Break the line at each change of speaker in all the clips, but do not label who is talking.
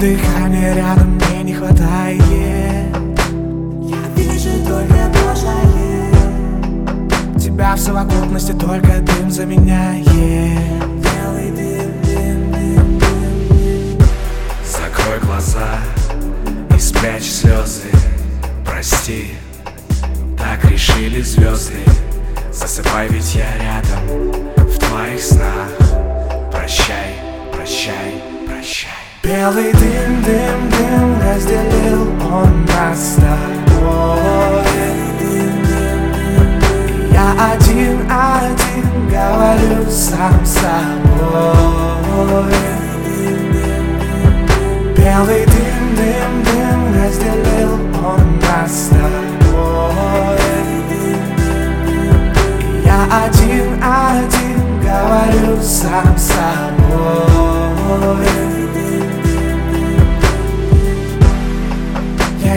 Дыхания рядом мне не хватает. Я вижу только прошлое. Тебя в совокупности только дым заменяет. Белый дым, дым, дым, дым.
Закрой глаза и спрячь слезы. Прости, так решили звезды. Засыпай, ведь я рядом
Белый дым, дым, дым разделил он нас с тобой. Я один, один говорю сам с собой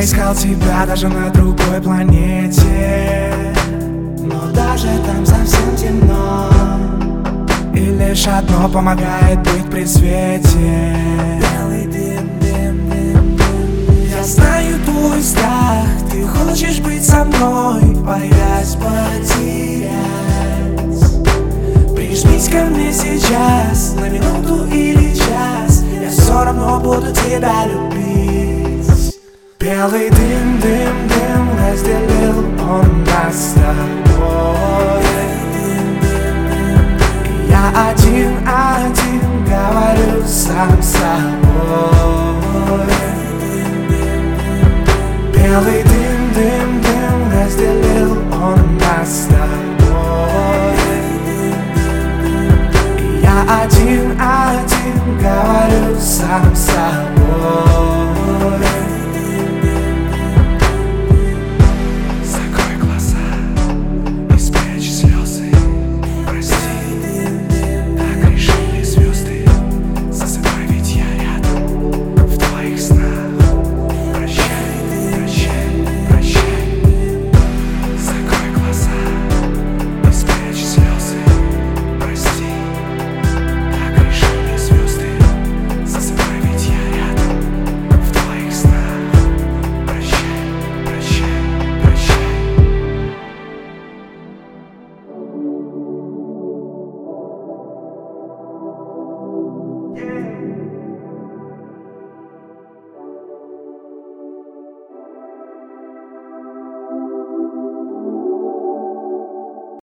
Я искал тебя даже на другой планете. Но даже там совсем темно И лишь одно помогает быть при свете. Белый дым, дым, дым, дым. Я знаю твой страх Ты хочешь быть со мной Боясь потерять. Прижмись ко мне сейчас На минуту или час Я все равно буду тебя любить Белый дым, дым, дым разделил он нас с тобой. Я один, один говорю сам с собой. Белый дым, дым, дым разделил он нас с тобой. Я один, один говорю сам с собой